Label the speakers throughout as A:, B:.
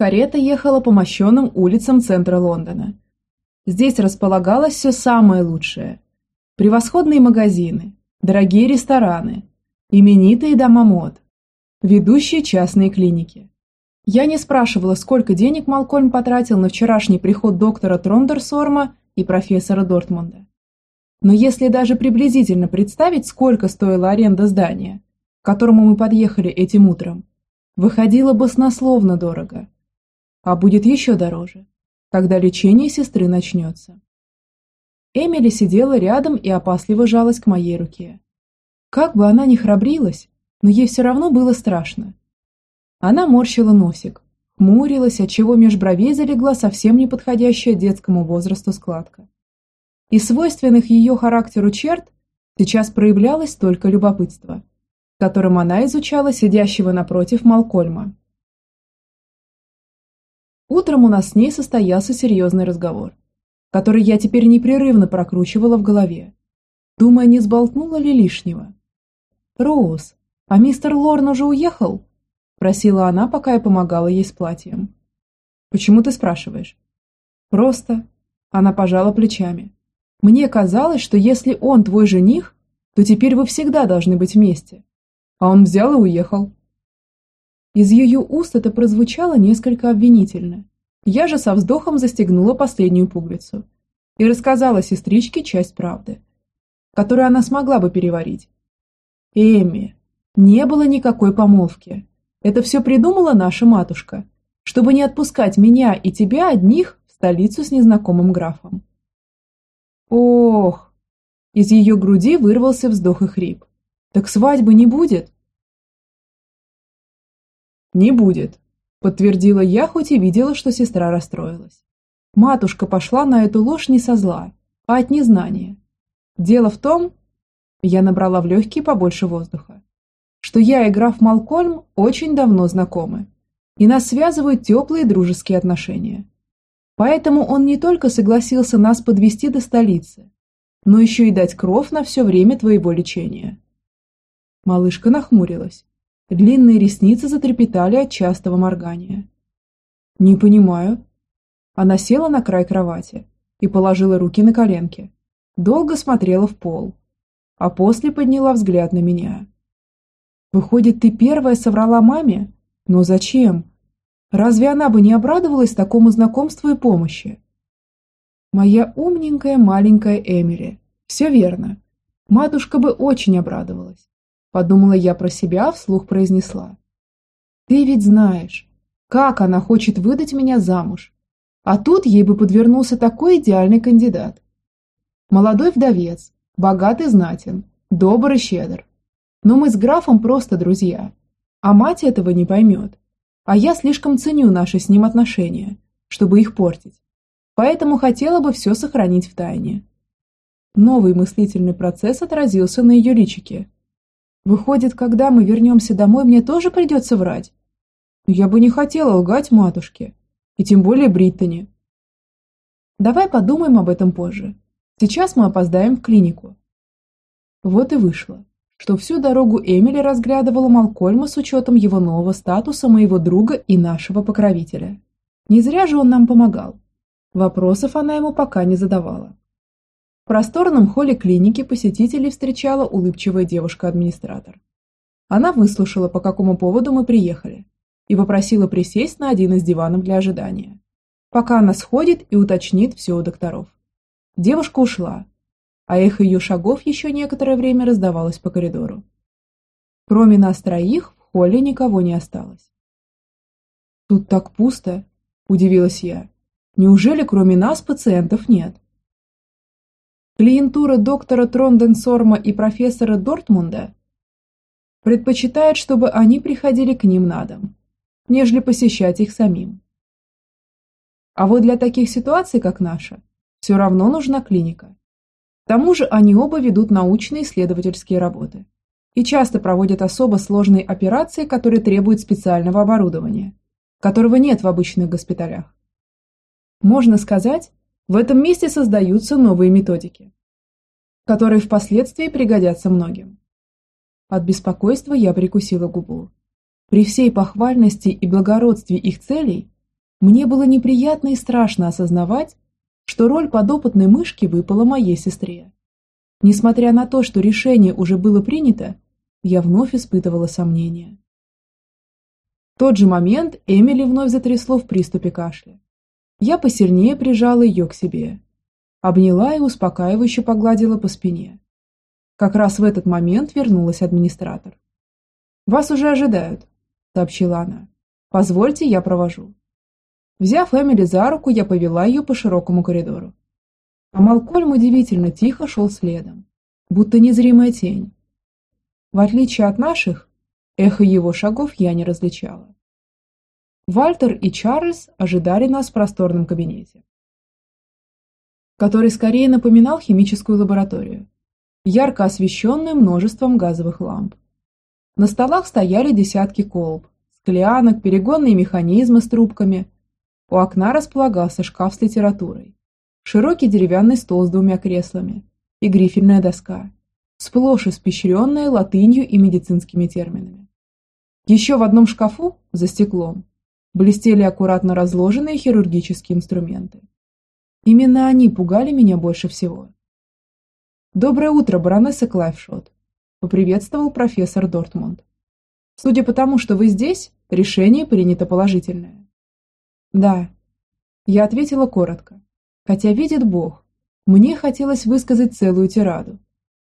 A: Карета ехала по мощенным улицам центра Лондона. Здесь располагалось все самое лучшее. Превосходные магазины, дорогие рестораны, именитые дома мод, ведущие частные клиники. Я не спрашивала, сколько денег Малкольм потратил на вчерашний приход доктора Трондерсорма и профессора Дортмунда. Но если даже приблизительно представить, сколько стоила аренда здания, к которому мы подъехали этим утром, выходило баснословно дорого – а будет еще дороже, когда лечение сестры начнется. Эмили сидела рядом и опасливо жалась к моей руке. Как бы она ни храбрилась, но ей все равно было страшно. Она морщила носик, хмурилась, отчего меж бровей залегла совсем не подходящая детскому возрасту складка. И свойственных ее характеру черт сейчас проявлялось только любопытство, которым она изучала сидящего напротив Малкольма. Утром у нас с ней состоялся серьезный разговор, который я теперь непрерывно прокручивала в голове, думая, не сболтнула ли лишнего. «Роуз, а мистер Лорн уже уехал?» – просила она, пока я помогала ей с платьем. «Почему ты спрашиваешь?» «Просто...» – она пожала плечами. «Мне казалось, что если он твой жених, то теперь вы всегда должны быть вместе. А он взял и уехал. Из ее уст это прозвучало несколько обвинительно. Я же со вздохом застегнула последнюю пуговицу и рассказала сестричке часть правды, которую она смогла бы переварить. Эми, не было никакой помолвки. Это все придумала наша матушка, чтобы не отпускать меня и тебя одних в столицу с незнакомым графом. Ох! Из ее груди вырвался вздох и хрип. Так свадьбы не будет? «Не будет», – подтвердила я, хоть и видела, что сестра расстроилась. Матушка пошла на эту ложь не со зла, а от незнания. Дело в том, я набрала в легкие побольше воздуха, что я и граф Малкольм очень давно знакомы, и нас связывают теплые дружеские отношения. Поэтому он не только согласился нас подвести до столицы, но еще и дать кров на все время твоего лечения. Малышка нахмурилась, Длинные ресницы затрепетали от частого моргания. «Не понимаю». Она села на край кровати и положила руки на коленки. Долго смотрела в пол, а после подняла взгляд на меня. «Выходит, ты первая соврала маме? Но зачем? Разве она бы не обрадовалась такому знакомству и помощи?» «Моя умненькая маленькая Эмили. Все верно. Матушка бы очень обрадовалась. Подумала я про себя, вслух произнесла. Ты ведь знаешь, как она хочет выдать меня замуж. А тут ей бы подвернулся такой идеальный кандидат. Молодой вдовец, богатый знатен, добр и щедр. Но мы с графом просто друзья. А мать этого не поймет. А я слишком ценю наши с ним отношения, чтобы их портить. Поэтому хотела бы все сохранить в тайне. Новый мыслительный процесс отразился на ее личике – Выходит, когда мы вернемся домой, мне тоже придется врать? Я бы не хотела лгать матушке, и тем более Бриттани. Давай подумаем об этом позже. Сейчас мы опоздаем в клинику. Вот и вышло, что всю дорогу Эмили разглядывала Малкольма с учетом его нового статуса моего друга и нашего покровителя. Не зря же он нам помогал. Вопросов она ему пока не задавала просторном холле клиники посетителей встречала улыбчивая девушка-администратор. Она выслушала, по какому поводу мы приехали, и попросила присесть на один из диванов для ожидания, пока она сходит и уточнит все у докторов. Девушка ушла, а эхо ее шагов еще некоторое время раздавалось по коридору. Кроме нас троих, в холле никого не осталось. «Тут так пусто», – удивилась я. «Неужели кроме нас пациентов нет?» Клиентура доктора Тронденсорма и профессора Дортмунда предпочитает, чтобы они приходили к ним на дом, нежели посещать их самим. А вот для таких ситуаций, как наша, все равно нужна клиника. К тому же они оба ведут научные исследовательские работы и часто проводят особо сложные операции, которые требуют специального оборудования, которого нет в обычных госпиталях. Можно сказать, в этом месте создаются новые методики, которые впоследствии пригодятся многим. От беспокойства я прикусила губу. При всей похвальности и благородстве их целей, Мне было неприятно и страшно осознавать, что роль подопытной мышки выпала моей сестре. Несмотря на то, что решение уже было принято, я вновь испытывала сомнения. В тот же момент Эмили вновь затрясло в приступе кашля. Я посильнее прижала ее к себе. Обняла и успокаивающе погладила по спине. Как раз в этот момент вернулась администратор. «Вас уже ожидают», – сообщила она. «Позвольте, я провожу». Взяв Эмили за руку, я повела ее по широкому коридору. А Малкольм удивительно тихо шел следом, будто незримая тень. В отличие от наших, эхо его шагов я не различала. Вальтер и Чарльз ожидали нас в просторном кабинете, который скорее напоминал химическую лабораторию, ярко освещенную множеством газовых ламп. На столах стояли десятки колб, склянок, перегонные механизмы с трубками – у окна располагался шкаф с литературой, широкий деревянный стол с двумя креслами и грифельная доска, сплошь испещренная латынью и медицинскими терминами. Еще в одном шкафу, за стеклом, блестели аккуратно разложенные хирургические инструменты. Именно они пугали меня больше всего. «Доброе утро, баронесса Клайфшот», – поприветствовал профессор Дортмунд. «Судя по тому, что вы здесь, решение принято положительное. «Да». Я ответила коротко. Хотя видит Бог, мне хотелось высказать целую тираду.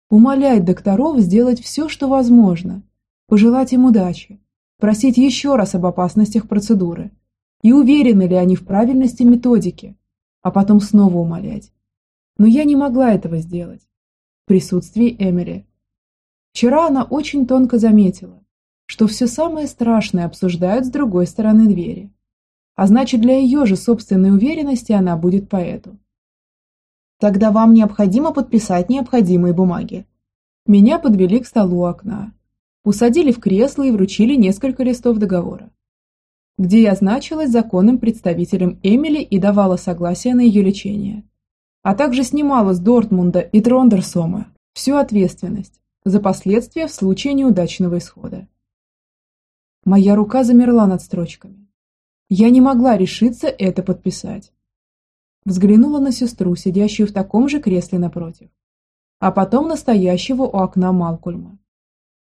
A: Умолять докторов сделать все, что возможно, пожелать им удачи, просить еще раз об опасностях процедуры и уверены ли они в правильности методики, а потом снова умолять. Но я не могла этого сделать в присутствии Эмили. Вчера она очень тонко заметила, что все самое страшное обсуждают с другой стороны двери а значит для ее же собственной уверенности она будет поэту. Тогда вам необходимо подписать необходимые бумаги. Меня подвели к столу окна, усадили в кресло и вручили несколько листов договора, где я значилась законным представителем Эмили и давала согласие на ее лечение, а также снимала с Дортмунда и Трондерсома всю ответственность за последствия в случае неудачного исхода. Моя рука замерла над строчками. Я не могла решиться это подписать. Взглянула на сестру, сидящую в таком же кресле напротив, а потом настоящего у окна Малкульма.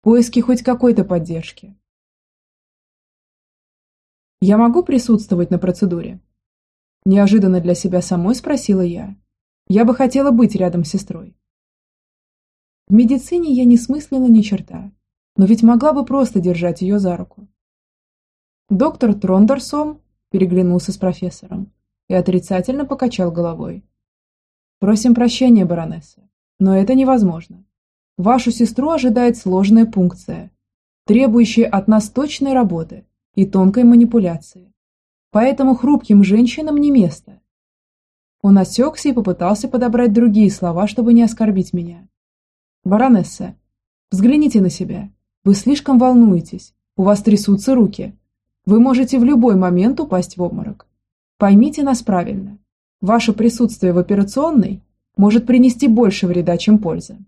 A: Поиски хоть какой-то поддержки. «Я могу присутствовать на процедуре?» Неожиданно для себя самой спросила я. Я бы хотела быть рядом с сестрой. В медицине я не смыслила ни черта, но ведь могла бы просто держать ее за руку. Доктор Трондерсом переглянулся с профессором и отрицательно покачал головой. «Просим прощения, баронесса, но это невозможно. Вашу сестру ожидает сложная пункция, требующая от нас точной работы и тонкой манипуляции. Поэтому хрупким женщинам не место». Он осекся и попытался подобрать другие слова, чтобы не оскорбить меня. «Баронесса, взгляните на себя. Вы слишком волнуетесь, у вас трясутся руки, вы можете в любой момент упасть в обморок. Поймите нас правильно. Ваше присутствие в операционной может принести больше вреда, чем пользы.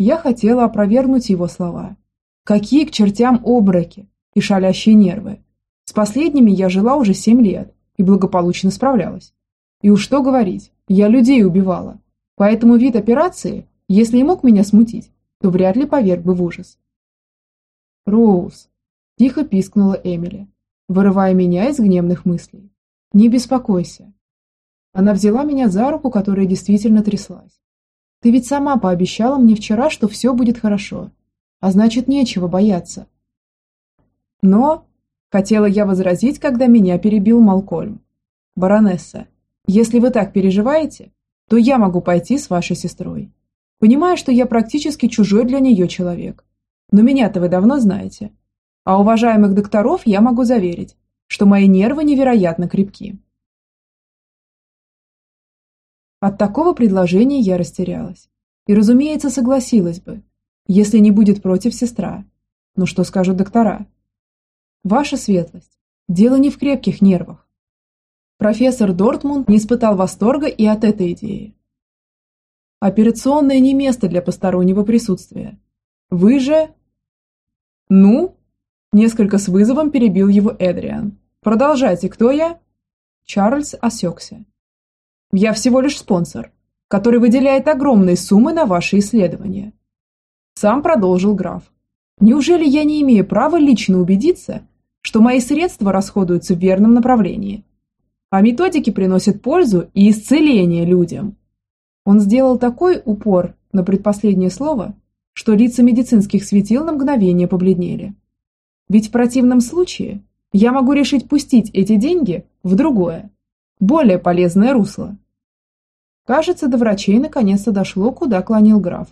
A: Я хотела опровергнуть его слова. Какие к чертям обмороки и шалящие нервы. С последними я жила уже семь лет и благополучно справлялась. И уж что говорить, я людей убивала. Поэтому вид операции, если и мог меня смутить, то вряд ли поверг бы в ужас. «Роуз!» – тихо пискнула Эмили, вырывая меня из гневных мыслей. «Не беспокойся!» Она взяла меня за руку, которая действительно тряслась. «Ты ведь сама пообещала мне вчера, что все будет хорошо, а значит, нечего бояться». Но, хотела я возразить, когда меня перебил Малкольм. «Баронесса, если вы так переживаете, то я могу пойти с вашей сестрой. Понимаю, что я практически чужой для нее человек. Но меня-то вы давно знаете. А уважаемых докторов я могу заверить, что мои нервы невероятно крепки. От такого предложения я растерялась. И, разумеется, согласилась бы, если не будет против сестра. Но что скажут доктора? Ваша светлость, дело не в крепких нервах. Профессор Дортмунд не испытал восторга и от этой идеи. Операционное не место для постороннего присутствия. Вы же... Ну? Несколько с вызовом перебил его Эдриан. «Продолжайте, кто я?» Чарльз осекся. «Я всего лишь спонсор, который выделяет огромные суммы на ваши исследования». Сам продолжил граф. «Неужели я не имею права лично убедиться, что мои средства расходуются в верном направлении, а методики приносят пользу и исцеление людям?» Он сделал такой упор на предпоследнее слово, что лица медицинских светил на мгновение побледнели. Ведь в противном случае я могу решить пустить эти деньги в другое, более полезное русло. Кажется, до врачей наконец-то дошло, куда клонил граф.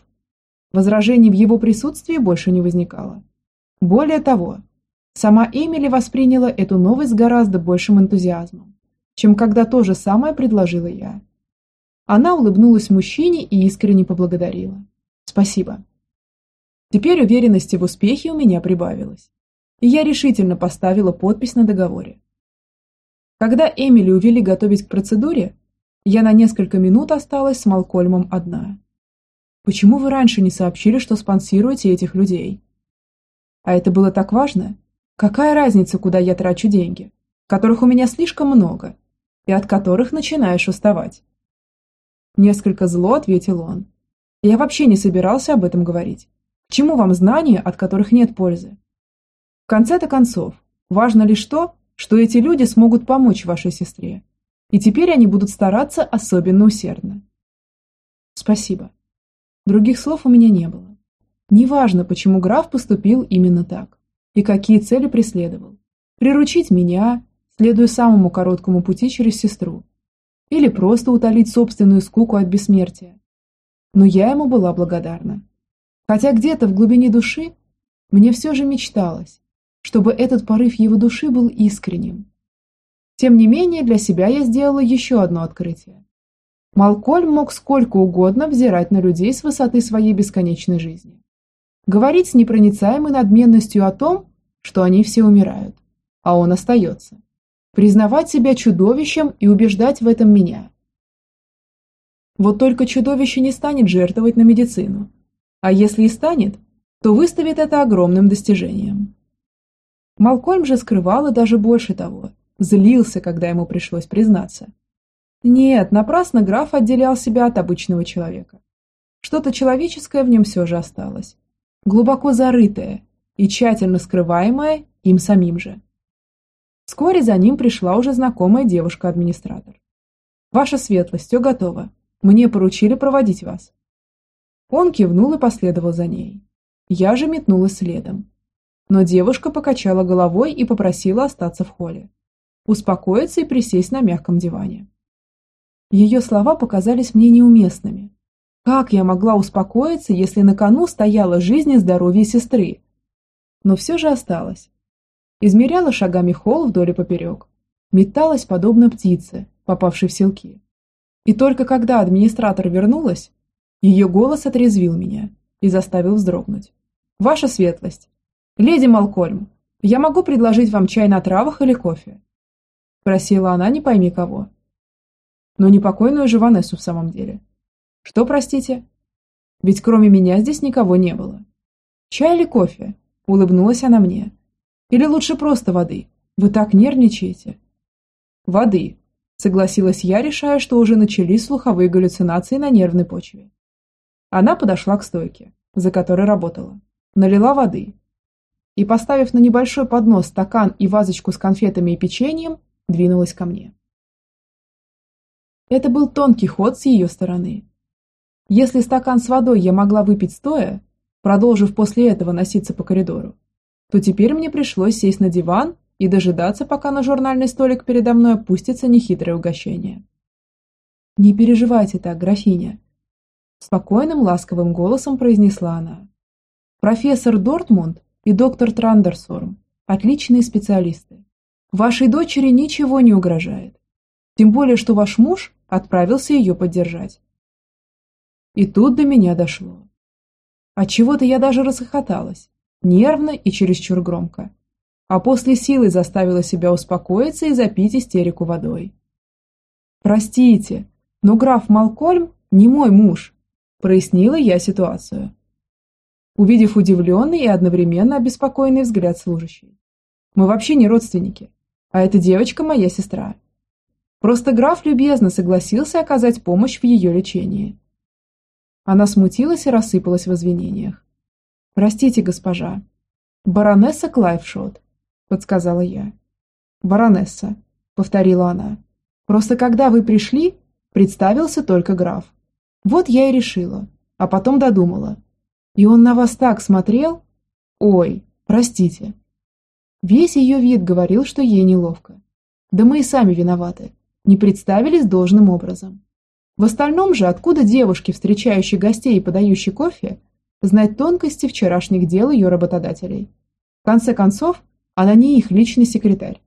A: Возражений в его присутствии больше не возникало. Более того, сама Эмили восприняла эту новость с гораздо большим энтузиазмом, чем когда то же самое предложила я. Она улыбнулась мужчине и искренне поблагодарила. «Спасибо». Теперь уверенности в успехе у меня прибавилось и я решительно поставила подпись на договоре. Когда Эмили увели готовить к процедуре, я на несколько минут осталась с Малкольмом одна. Почему вы раньше не сообщили, что спонсируете этих людей? А это было так важно? Какая разница, куда я трачу деньги, которых у меня слишком много, и от которых начинаешь уставать? Несколько зло ответил он. Я вообще не собирался об этом говорить. К чему вам знания, от которых нет пользы? В конце-то концов, важно лишь то, что эти люди смогут помочь вашей сестре. И теперь они будут стараться особенно усердно. Спасибо. Других слов у меня не было. Неважно, почему граф поступил именно так и какие цели преследовал. Приручить меня, следуя самому короткому пути через сестру, или просто утолить собственную скуку от бессмертия. Но я ему была благодарна. Хотя где-то в глубине души мне все же мечталось, чтобы этот порыв его души был искренним. Тем не менее, для себя я сделала еще одно открытие. Малкольм мог сколько угодно взирать на людей с высоты своей бесконечной жизни. Говорить с непроницаемой надменностью о том, что они все умирают, а он остается. Признавать себя чудовищем и убеждать в этом меня. Вот только чудовище не станет жертвовать на медицину. А если и станет, то выставит это огромным достижением. Малкольм же скрывал и даже больше того, злился, когда ему пришлось признаться. Нет, напрасно граф отделял себя от обычного человека. Что-то человеческое в нем все же осталось, глубоко зарытое и тщательно скрываемое им самим же. Вскоре за ним пришла уже знакомая девушка-администратор. «Ваша светлость, все готово. Мне поручили проводить вас». Он кивнул и последовал за ней. Я же метнулась следом, но девушка покачала головой и попросила остаться в холле, успокоиться и присесть на мягком диване. Ее слова показались мне неуместными. Как я могла успокоиться, если на кону стояла жизнь и здоровье сестры? Но все же осталось. Измеряла шагами холл вдоль и поперек. Металась, подобно птице, попавшей в селки. И только когда администратор вернулась, ее голос отрезвил меня и заставил вздрогнуть. «Ваша светлость, «Леди Малкольм, я могу предложить вам чай на травах или кофе?» Просила она не пойми кого. Но не покойную же Ванессу в самом деле. «Что, простите?» Ведь кроме меня здесь никого не было. «Чай или кофе?» – улыбнулась она мне. «Или лучше просто воды? Вы так нервничаете». «Воды», – согласилась я, решая, что уже начались слуховые галлюцинации на нервной почве. Она подошла к стойке, за которой работала. Налила воды, и, поставив на небольшой поднос стакан и вазочку с конфетами и печеньем, двинулась ко мне. Это был тонкий ход с ее стороны. Если стакан с водой я могла выпить стоя, продолжив после этого носиться по коридору, то теперь мне пришлось сесть на диван и дожидаться, пока на журнальный столик передо мной опустится нехитрое угощение. «Не переживайте так, графиня», – спокойным, ласковым голосом произнесла она. «Профессор Дортмунд и доктор Трандерсорм – отличные специалисты. Вашей дочери ничего не угрожает. Тем более, что ваш муж отправился ее поддержать. И тут до меня дошло. От чего то я даже расхохоталась, нервно и чересчур громко. А после силы заставила себя успокоиться и запить истерику водой. «Простите, но граф Малкольм не мой муж», – прояснила я ситуацию. Увидев удивленный и одновременно обеспокоенный взгляд служащей. «Мы вообще не родственники, а эта девочка моя сестра. Просто граф любезно согласился оказать помощь в ее лечении». Она смутилась и рассыпалась в извинениях. «Простите, госпожа. Баронесса Клайфшот», — подсказала я. «Баронесса», — повторила она. «Просто когда вы пришли, представился только граф. Вот я и решила, а потом додумала. И он на вас так смотрел? Ой, простите». Весь ее вид говорил, что ей неловко. Да мы и сами виноваты, не представились должным образом. В остальном же, откуда девушке, встречающей гостей и подающей кофе, знать тонкости вчерашних дел ее работодателей? В конце концов, она не их личный секретарь.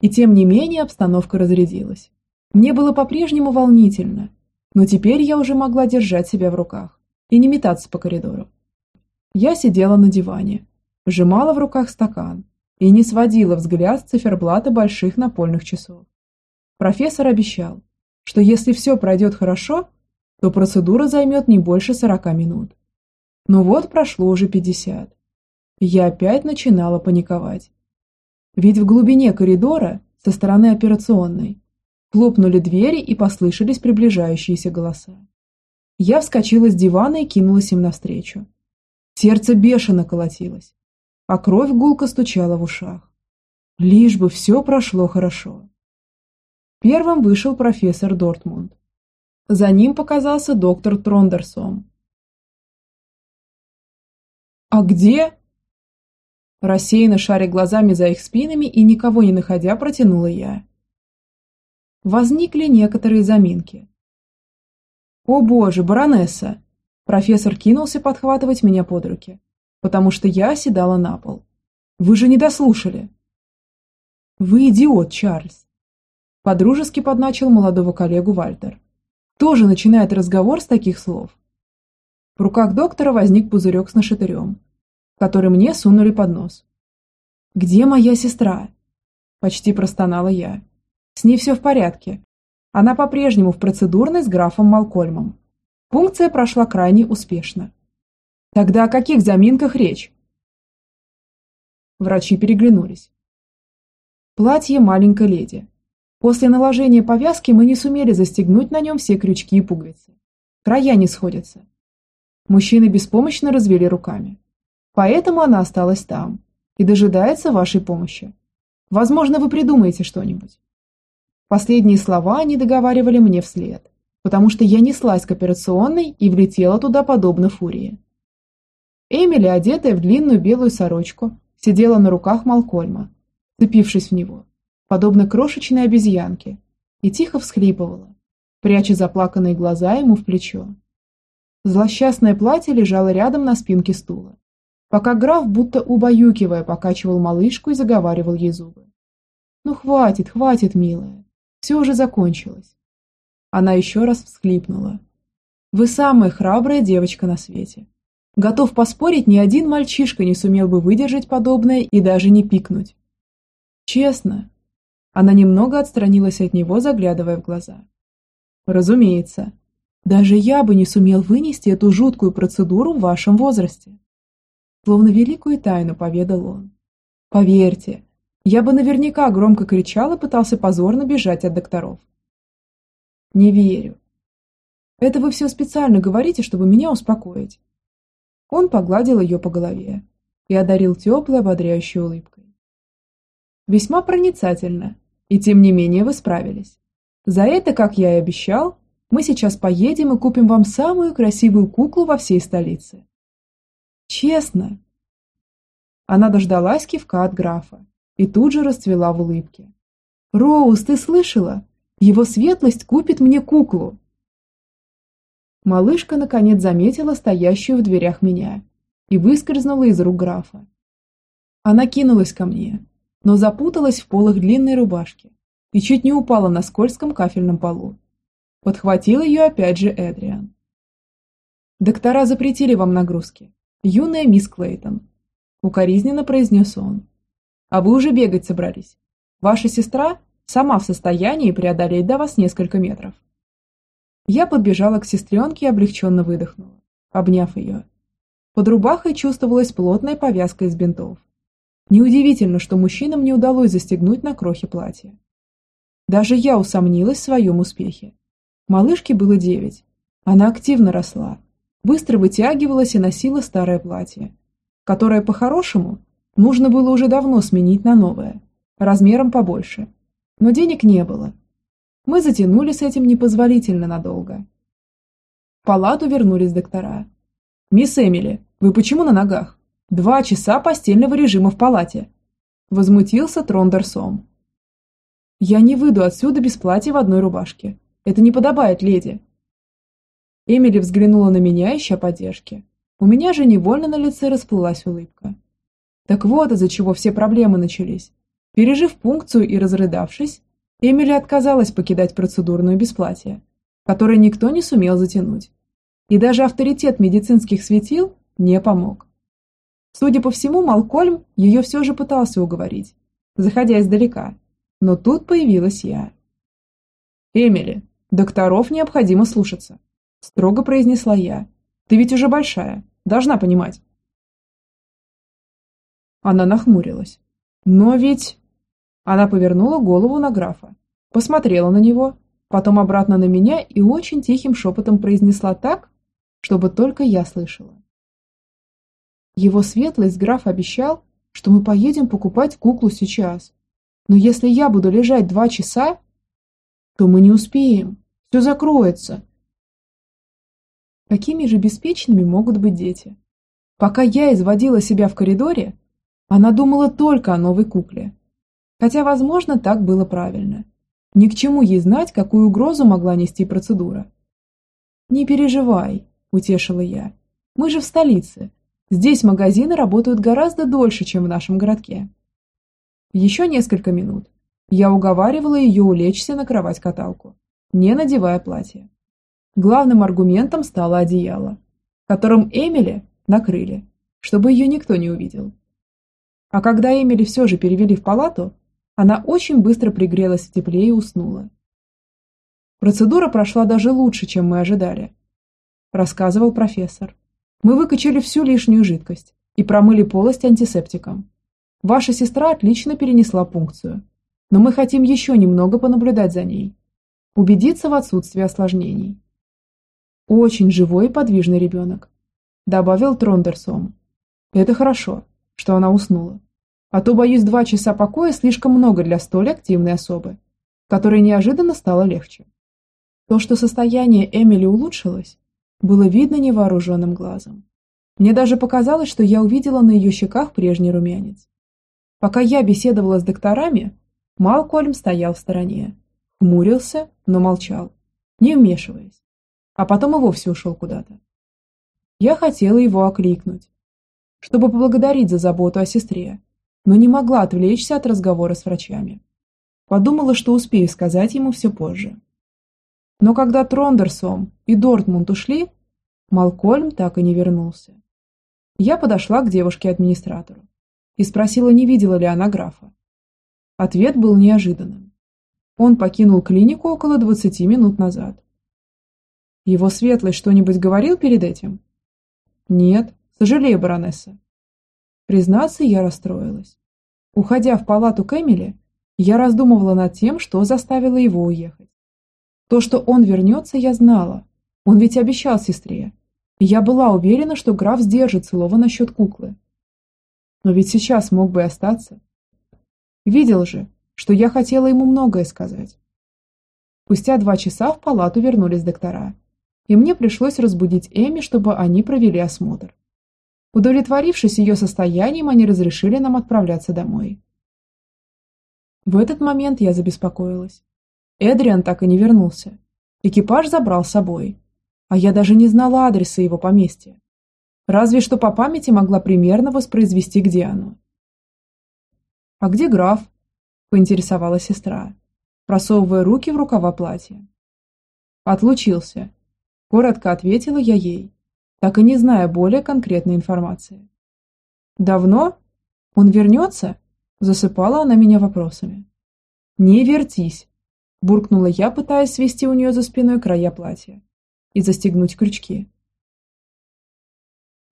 A: И тем не менее обстановка разрядилась. Мне было по-прежнему волнительно, но теперь я уже могла держать себя в руках и не метаться по коридору. Я сидела на диване, сжимала в руках стакан и не сводила взгляд с циферблата больших напольных часов. Профессор обещал, что если все пройдет хорошо, то процедура займет не больше 40 минут. Но вот прошло уже 50. Я опять начинала паниковать. Ведь в глубине коридора, со стороны операционной, хлопнули двери и послышались приближающиеся голоса. Я вскочила с дивана и кинулась им навстречу. Сердце бешено колотилось, а кровь гулко стучала в ушах. Лишь бы все прошло хорошо. Первым вышел профессор Дортмунд. За ним показался доктор Трондерсом. «А где?» Рассеянно шаря глазами за их спинами и никого не находя, протянула я. Возникли некоторые заминки. «О боже, баронесса!» Профессор кинулся подхватывать меня под руки, потому что я оседала на пол. «Вы же не дослушали!» «Вы идиот, Чарльз!» Подружески подначил молодого коллегу Вальтер. Тоже начинает разговор с таких слов. В руках доктора возник пузырек с нашатырем, который мне сунули под нос. «Где моя сестра?» Почти простонала я. «С ней все в порядке. Она по-прежнему в процедурной с графом Малкольмом. Пункция прошла крайне успешно. Тогда о каких заминках речь?» Врачи переглянулись. Платье маленькой леди, После наложения повязки мы не сумели застегнуть на нем все крючки и пуговицы. Края не сходятся. Мужчины беспомощно развели руками. Поэтому она осталась там и дожидается вашей помощи. Возможно, вы придумаете что-нибудь. Последние слова они договаривали мне вслед, потому что я неслась к операционной и влетела туда подобно фурии. Эмили, одетая в длинную белую сорочку, сидела на руках Малкольма, цепившись в него подобно крошечной обезьянке, и тихо всхлипывала, пряча заплаканные глаза ему в плечо. Злосчастное платье лежало рядом на спинке стула, пока граф, будто убаюкивая, покачивал малышку и заговаривал ей зубы. «Ну хватит, хватит, милая, все уже закончилось». Она еще раз всхлипнула. «Вы самая храбрая девочка на свете. Готов поспорить, ни один мальчишка не сумел бы выдержать подобное и даже не пикнуть. Честно, она немного отстранилась от него, заглядывая в глаза. «Разумеется. Даже я бы не сумел вынести эту жуткую процедуру в вашем возрасте». Словно великую тайну поведал он. «Поверьте, я бы наверняка громко кричал и пытался позорно бежать от докторов». «Не верю. Это вы все специально говорите, чтобы меня успокоить». Он погладил ее по голове и одарил теплой, ободряющей улыбкой. «Весьма проницательно», и тем не менее вы справились. За это, как я и обещал, мы сейчас поедем и купим вам самую красивую куклу во всей столице. Честно. Она дождалась кивка от графа и тут же расцвела в улыбке. «Роуз, ты слышала? Его светлость купит мне куклу!» Малышка наконец заметила стоящую в дверях меня и выскользнула из рук графа. Она кинулась ко мне, но запуталась в полах длинной рубашки и чуть не упала на скользком кафельном полу. Подхватил ее опять же Эдриан. «Доктора запретили вам нагрузки. Юная мисс Клейтон», – укоризненно произнес он. «А вы уже бегать собрались. Ваша сестра сама в состоянии преодолеть до вас несколько метров». Я подбежала к сестренке и облегченно выдохнула, обняв ее. Под рубахой чувствовалась плотная повязка из бинтов. Неудивительно, что мужчинам не удалось застегнуть на крохе платья. Даже я усомнилась в своем успехе. Малышке было девять. Она активно росла, быстро вытягивалась и носила старое платье, которое, по-хорошему, нужно было уже давно сменить на новое, размером побольше. Но денег не было. Мы затянули с этим непозволительно надолго. В палату вернулись доктора. «Мисс Эмили, вы почему на ногах? Два часа постельного режима в палате!» Возмутился Трондерсом. «Я не выйду отсюда без платья в одной рубашке. Это не подобает леди!» Эмили взглянула на меня, ища поддержки. У меня же невольно на лице расплылась улыбка. Так вот из-за чего все проблемы начались. Пережив пункцию и разрыдавшись, Эмили отказалась покидать процедурную бесплатие, которое никто не сумел затянуть. И даже авторитет медицинских светил не помог. Судя по всему, Малкольм ее все же пытался уговорить, заходя издалека, но тут появилась я. «Эмили, докторов необходимо слушаться», – строго произнесла я. «Ты ведь уже большая, должна понимать». Она нахмурилась. «Но ведь...» Она повернула голову на графа, посмотрела на него, потом обратно на меня и очень тихим шепотом произнесла так, чтобы только я слышала. Его светлость граф обещал, что мы поедем покупать куклу сейчас. Но если я буду лежать два часа, то мы не успеем. Все закроется. Какими же беспечными могут быть дети? Пока я изводила себя в коридоре, она думала только о новой кукле. Хотя, возможно, так было правильно. Ни к чему ей знать, какую угрозу могла нести процедура. «Не переживай», – утешила я. «Мы же в столице. Здесь магазины работают гораздо дольше, чем в нашем городке». Еще несколько минут. Я уговаривала ее улечься на кровать-каталку, не надевая платье. Главным аргументом стало одеяло, которым Эмили накрыли, чтобы ее никто не увидел. А когда Эмили все же перевели в палату, она очень быстро пригрелась в тепле и уснула. Процедура прошла даже лучше, чем мы ожидали, рассказывал профессор. Мы выкачали всю лишнюю жидкость и промыли полость антисептиком. Ваша сестра отлично перенесла пункцию, но мы хотим еще немного понаблюдать за ней, убедиться в отсутствии осложнений. Очень живой и подвижный ребенок, добавил Трондерсом. Это хорошо, что она уснула. А то, боюсь, два часа покоя слишком много для столь активной особы, которой неожиданно стало легче. То, что состояние Эмили улучшилось, было видно невооруженным глазом. Мне даже показалось, что я увидела на ее щеках прежний румянец. Пока я беседовала с докторами, Малкольм стоял в стороне, хмурился, но молчал, не вмешиваясь, а потом и вовсе ушел куда-то. Я хотела его окликнуть, чтобы поблагодарить за заботу о сестре, но не могла отвлечься от разговора с врачами. Подумала, что успею сказать ему все позже. Но когда Трондерсом и Дортмунд ушли, Малкольм так и не вернулся. Я подошла к девушке-администратору и спросила, не видела ли она графа. Ответ был неожиданным. Он покинул клинику около 20 минут назад. Его светлость что-нибудь говорил перед этим? Нет, сожалею, баронесса. Признаться, я расстроилась. Уходя в палату к Эмили, я раздумывала над тем, что заставило его уехать. То, что он вернется, я знала. Он ведь обещал сестре. И я была уверена, что граф сдержит слово насчет куклы. Но ведь сейчас мог бы и остаться. Видел же, что я хотела ему многое сказать. Спустя два часа в палату вернулись доктора, и мне пришлось разбудить Эми, чтобы они провели осмотр. Удовлетворившись ее состоянием, они разрешили нам отправляться домой. В этот момент я забеспокоилась. Эдриан так и не вернулся. Экипаж забрал с собой. А я даже не знала адреса его поместья. Разве что по памяти могла примерно воспроизвести, где оно. «А где граф?» – поинтересовалась сестра, просовывая руки в рукава платья. «Отлучился», – коротко ответила я ей так и не зная более конкретной информации. «Давно? Он вернется?» – засыпала она меня вопросами. «Не вертись!» – буркнула я, пытаясь свести у нее за спиной края платья и застегнуть крючки.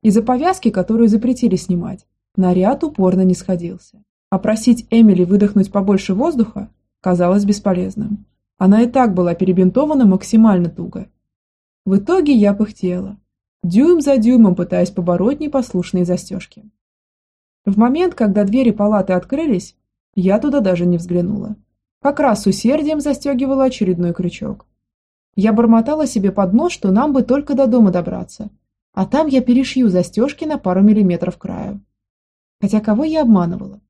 A: Из-за повязки, которую запретили снимать, наряд упорно не сходился. А просить Эмили выдохнуть побольше воздуха казалось бесполезным. Она и так была перебинтована максимально туго. В итоге я пыхтела, дюйм за дюймом пытаясь побороть непослушные застежки. В момент, когда двери палаты открылись, я туда даже не взглянула. Как раз с усердием застегивала очередной крючок. Я бормотала себе под нос, что нам бы только до дома добраться, а там я перешью застежки на пару миллиметров краю. Хотя кого я обманывала?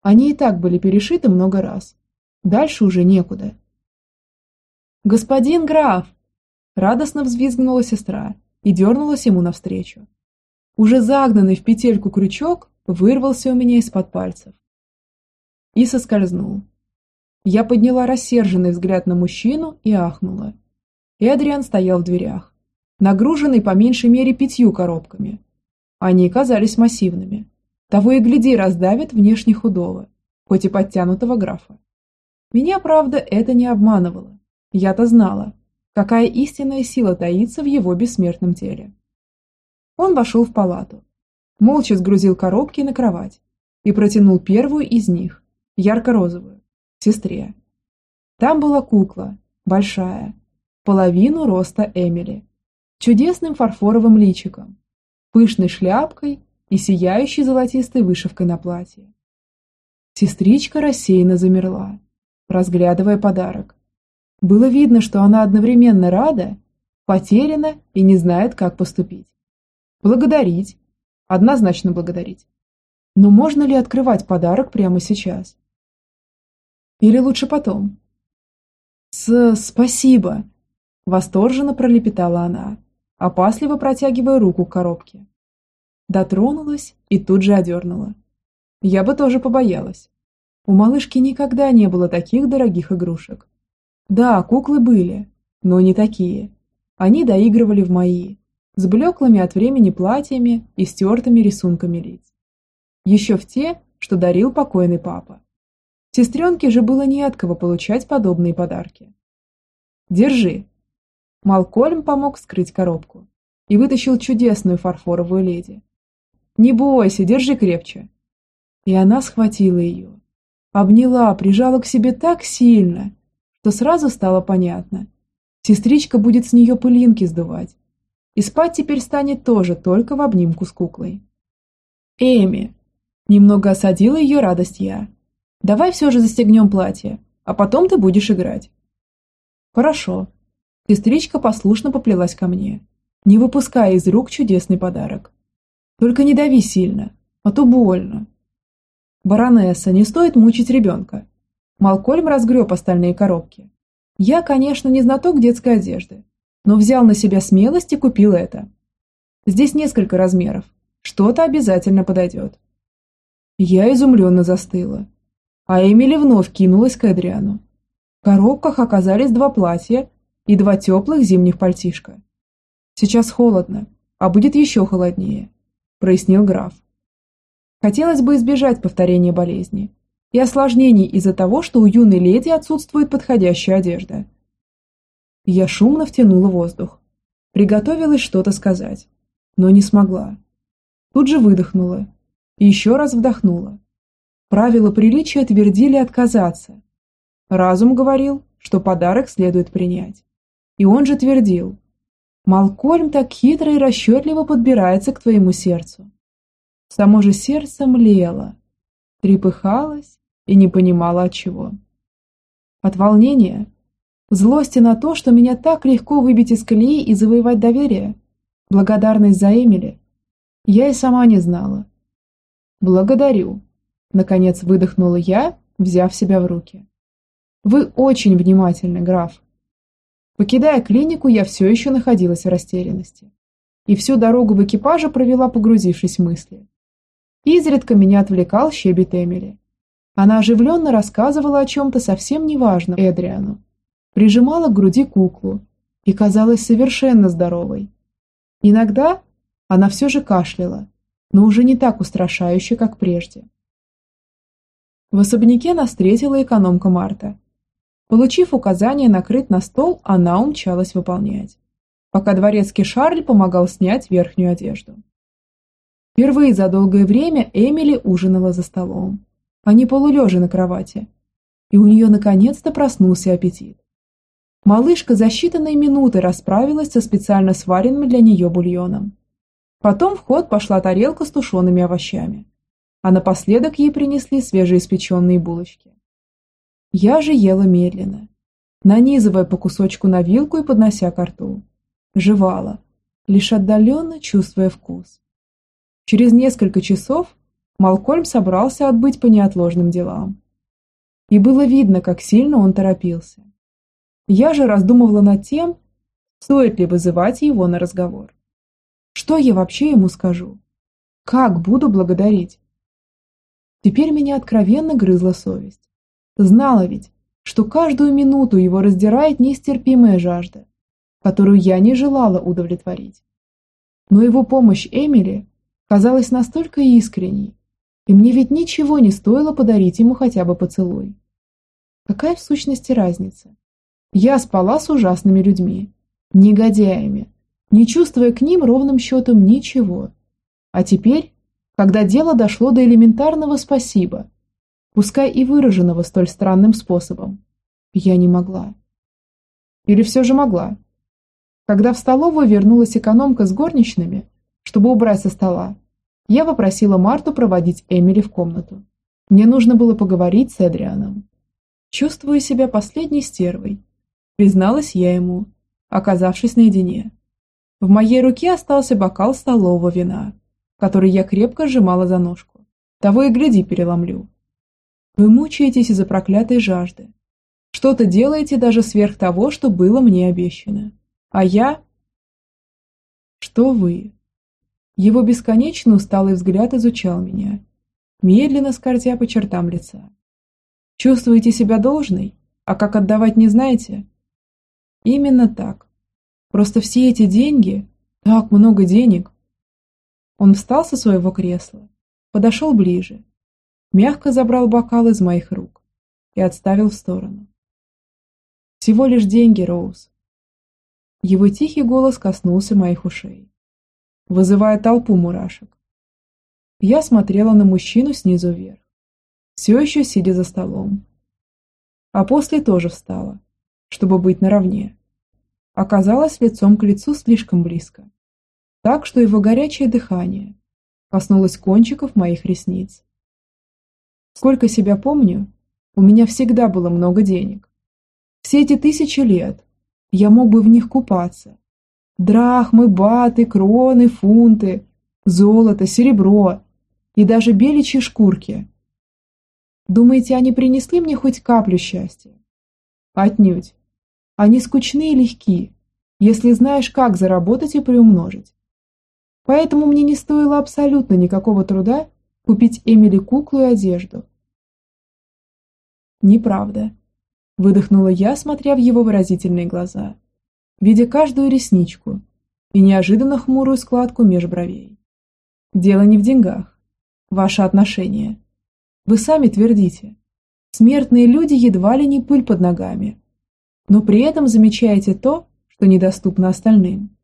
A: Они и так были перешиты много раз. Дальше уже некуда. «Господин граф!» Радостно взвизгнула сестра и дернулась ему навстречу. Уже загнанный в петельку крючок вырвался у меня из-под пальцев. И соскользнул. Я подняла рассерженный взгляд на мужчину и ахнула. Эдриан стоял в дверях, нагруженный по меньшей мере пятью коробками. Они казались массивными. Того и гляди раздавит внешне худого, хоть и подтянутого графа. Меня, правда, это не обманывало. Я-то знала, какая истинная сила таится в его бессмертном теле. Он вошел в палату, молча сгрузил коробки на кровать и протянул первую из них, ярко-розовую, сестре. Там была кукла, большая, половину роста Эмили, чудесным фарфоровым личиком, пышной шляпкой и сияющей золотистой вышивкой на платье. Сестричка рассеянно замерла, разглядывая подарок. Было видно, что она одновременно рада, потеряна и не знает, как поступить. Благодарить. Однозначно благодарить. Но можно ли открывать подарок прямо сейчас? Или лучше потом? С «Спасибо!» – восторженно пролепетала она, опасливо протягивая руку к коробке. Дотронулась и тут же одернула. Я бы тоже побоялась. У малышки никогда не было таких дорогих игрушек. Да, куклы были, но не такие. Они доигрывали в мои, с блеклыми от времени платьями и стертыми рисунками лиц. Еще в те, что дарил покойный папа. Сестренке же было не от кого получать подобные подарки. «Держи!» Малкольм помог скрыть коробку и вытащил чудесную фарфоровую леди. «Не бойся, держи крепче!» И она схватила ее. Обняла, прижала к себе так сильно, что сразу стало понятно. Сестричка будет с нее пылинки сдувать. И спать теперь станет тоже только в обнимку с куклой. «Эми!» Немного осадила ее радость я. «Давай все же застегнем платье, а потом ты будешь играть». «Хорошо». Сестричка послушно поплелась ко мне, не выпуская из рук чудесный подарок. «Только не дави сильно, а то больно». «Баронесса, не стоит мучить ребенка. Малкольм разгреб остальные коробки. Я, конечно, не знаток детской одежды, но взял на себя смелость и купил это. Здесь несколько размеров, что-то обязательно подойдет. Я изумленно застыла, а Эмили вновь кинулась к Эдриану. В коробках оказались два платья и два теплых зимних пальтишка. Сейчас холодно, а будет еще холоднее, прояснил граф. Хотелось бы избежать повторения болезни, и осложнений из-за того, что у юной леди отсутствует подходящая одежда. Я шумно втянула воздух. Приготовилась что-то сказать, но не смогла. Тут же выдохнула и еще раз вдохнула. Правила приличия твердили отказаться. Разум говорил, что подарок следует принять. И он же твердил. Малкольм так хитро и расчетливо подбирается к твоему сердцу. Само же сердце млело, трепыхалось и не понимала от чего. От волнения, злости на то, что меня так легко выбить из колеи и завоевать доверие, благодарность за Эмили, я и сама не знала. «Благодарю», — наконец выдохнула я, взяв себя в руки. «Вы очень внимательны, граф». Покидая клинику, я все еще находилась в растерянности. И всю дорогу в экипаже провела, погрузившись в мысли. Изредка меня отвлекал щебет Эмили. Она оживленно рассказывала о чем-то совсем неважном Эдриану, прижимала к груди куклу и казалась совершенно здоровой. Иногда она все же кашляла, но уже не так устрашающе, как прежде. В особняке нас встретила экономка Марта. Получив указание накрыть на стол, она умчалась выполнять, пока дворецкий Шарль помогал снять верхнюю одежду. Впервые за долгое время Эмили ужинала за столом, а не полулежа на кровати. И у нее наконец-то проснулся аппетит. Малышка за считанные минуты расправилась со специально сваренным для нее бульоном. Потом в ход пошла тарелка с тушеными овощами, а напоследок ей принесли свежеиспеченные булочки. Я же ела медленно, нанизывая по кусочку на вилку и поднося ко рту. Жевала, лишь отдаленно чувствуя вкус. Через несколько часов Малкольм собрался отбыть по неотложным делам. И было видно, как сильно он торопился. Я же раздумывала над тем, стоит ли вызывать его на разговор. Что я вообще ему скажу? Как буду благодарить? Теперь меня откровенно грызла совесть. Знала ведь, что каждую минуту его раздирает нестерпимая жажда, которую я не желала удовлетворить. Но его помощь Эмили казалась настолько искренней, и мне ведь ничего не стоило подарить ему хотя бы поцелуй. Какая в сущности разница? Я спала с ужасными людьми, негодяями, не чувствуя к ним ровным счетом ничего. А теперь, когда дело дошло до элементарного спасибо, пускай и выраженного столь странным способом, я не могла. Или все же могла? Когда в столовую вернулась экономка с горничными, чтобы убрать со стола, я попросила Марту проводить Эмили в комнату. Мне нужно было поговорить с Эдрианом. Чувствую себя последней стервой, призналась я ему, оказавшись наедине. В моей руке остался бокал столового вина, который я крепко сжимала за ножку. Того и гляди переломлю. Вы мучаетесь из-за проклятой жажды. Что-то делаете даже сверх того, что было мне обещано. А я... Что вы? Его бесконечно усталый взгляд изучал меня, медленно скользя по чертам лица. Чувствуете себя должной, а как отдавать не знаете? Именно так. Просто все эти деньги, так много денег. Он встал со своего кресла, подошел ближе, мягко забрал бокал из моих рук и отставил в сторону. Всего лишь деньги, Роуз. Его тихий голос коснулся моих ушей вызывая толпу мурашек. Я смотрела на мужчину снизу вверх, все еще сидя за столом. А после тоже встала, чтобы быть наравне. Оказалась лицом к лицу слишком близко, так что его горячее дыхание коснулось кончиков моих ресниц. Сколько себя помню, у меня всегда было много денег. Все эти тысячи лет я мог бы в них купаться, Драхмы, баты, кроны, фунты, золото, серебро и даже беличьи шкурки. Думаете, они принесли мне хоть каплю счастья? Отнюдь. Они скучны и легки, если знаешь, как заработать и приумножить. Поэтому мне не стоило абсолютно никакого труда купить Эмили куклу и одежду. Неправда. Выдохнула я, смотря в его выразительные глаза видя каждую ресничку и неожиданно хмурую складку меж бровей. Дело не в деньгах. Ваше отношение. Вы сами твердите. Смертные люди едва ли не пыль под ногами, но при этом замечаете то, что недоступно остальным.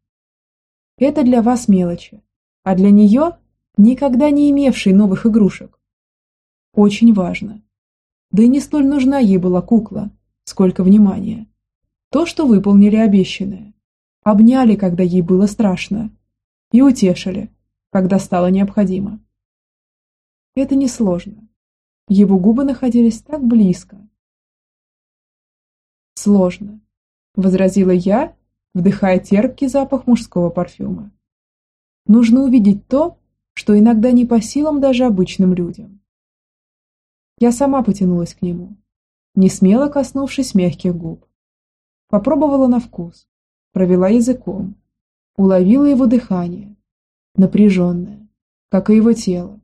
A: Это для вас мелочи, а для нее, никогда не имевшей новых игрушек, очень важно. Да и не столь нужна ей была кукла, сколько внимания. То, что выполнили обещанное. Обняли, когда ей было страшно. И утешили, когда стало необходимо. Это несложно. Его губы находились так близко. «Сложно», – возразила я, вдыхая терпкий запах мужского парфюма. «Нужно увидеть то, что иногда не по силам даже обычным людям». Я сама потянулась к нему, не смело коснувшись мягких губ. Попробовала на вкус, провела языком, уловила его дыхание, напряженное, как и его тело.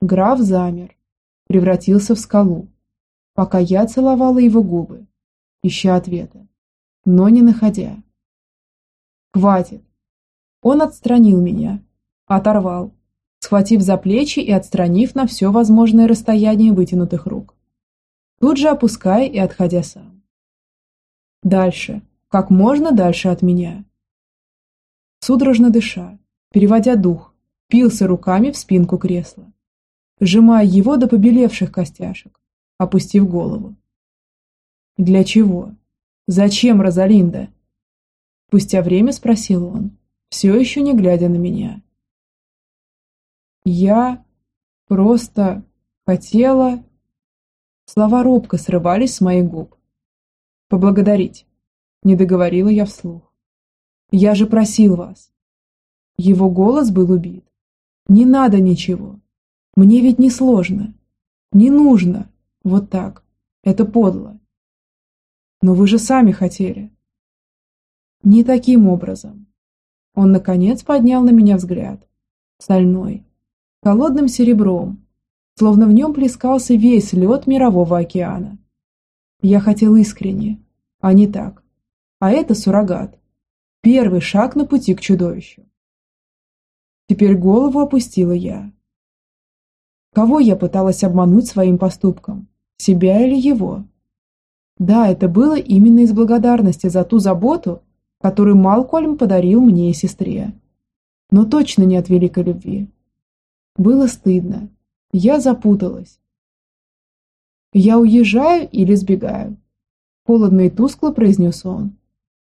A: Граф замер, превратился в скалу, пока я целовала его губы, ища ответа, но не находя. «Хватит!» Он отстранил меня, оторвал, схватив за плечи и отстранив на все возможное расстояние вытянутых рук, тут же опуская и отходя сам. Дальше, как можно дальше от меня. Судорожно дыша, переводя дух, впился руками в спинку кресла, сжимая его до побелевших костяшек, опустив голову. «Для чего? Зачем, Розалинда?» Спустя время спросил он, все еще не глядя на меня. «Я просто хотела...» Слова робко срывались с моих губ. «Поблагодарить», — не договорила я вслух. «Я же просил вас». Его голос был убит. «Не надо ничего. Мне ведь не сложно. Не нужно. Вот так. Это подло. Но вы же сами хотели». Не таким образом. Он, наконец, поднял на меня взгляд. Стальной. Холодным серебром, словно в нем плескался весь лед мирового океана. Я хотел искренне, а не так. А это суррогат. Первый шаг на пути к чудовищу. Теперь голову опустила я. Кого я пыталась обмануть своим поступком? Себя или его? Да, это было именно из благодарности за ту заботу, которую Малкольм подарил мне и сестре. Но точно не от великой любви. Было стыдно, я запуталась. «Я уезжаю или сбегаю?» Холодно и тускло произнес он.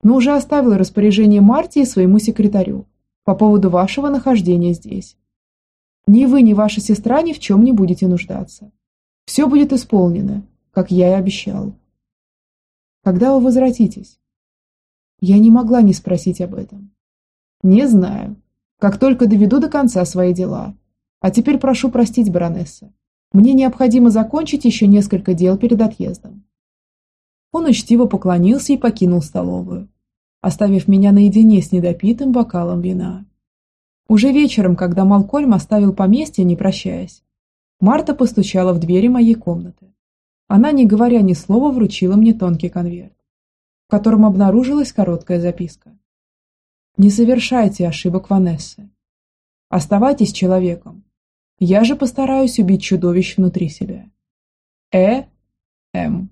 A: «Но уже оставил распоряжение Мартии своему секретарю по поводу вашего нахождения здесь. Ни вы, ни ваша сестра ни в чем не будете нуждаться. Все будет исполнено, как я и обещал. Когда вы возвратитесь?» Я не могла не спросить об этом. «Не знаю. Как только доведу до конца свои дела, а теперь прошу простить, баронесса. Мне необходимо закончить еще несколько дел перед отъездом. Он учтиво поклонился и покинул столовую, оставив меня наедине с недопитым бокалом вина. Уже вечером, когда Малкольм оставил поместье, не прощаясь, Марта постучала в двери моей комнаты. Она, не говоря ни слова, вручила мне тонкий конверт, в котором обнаружилась короткая записка. «Не совершайте ошибок Ванессы. Оставайтесь человеком, я же постараюсь убить чудовищ внутри себя. Э. М.